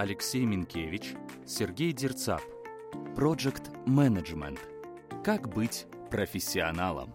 Алексей Минкевич, Сергей Дерцап. Project Management. Как быть профессионалом?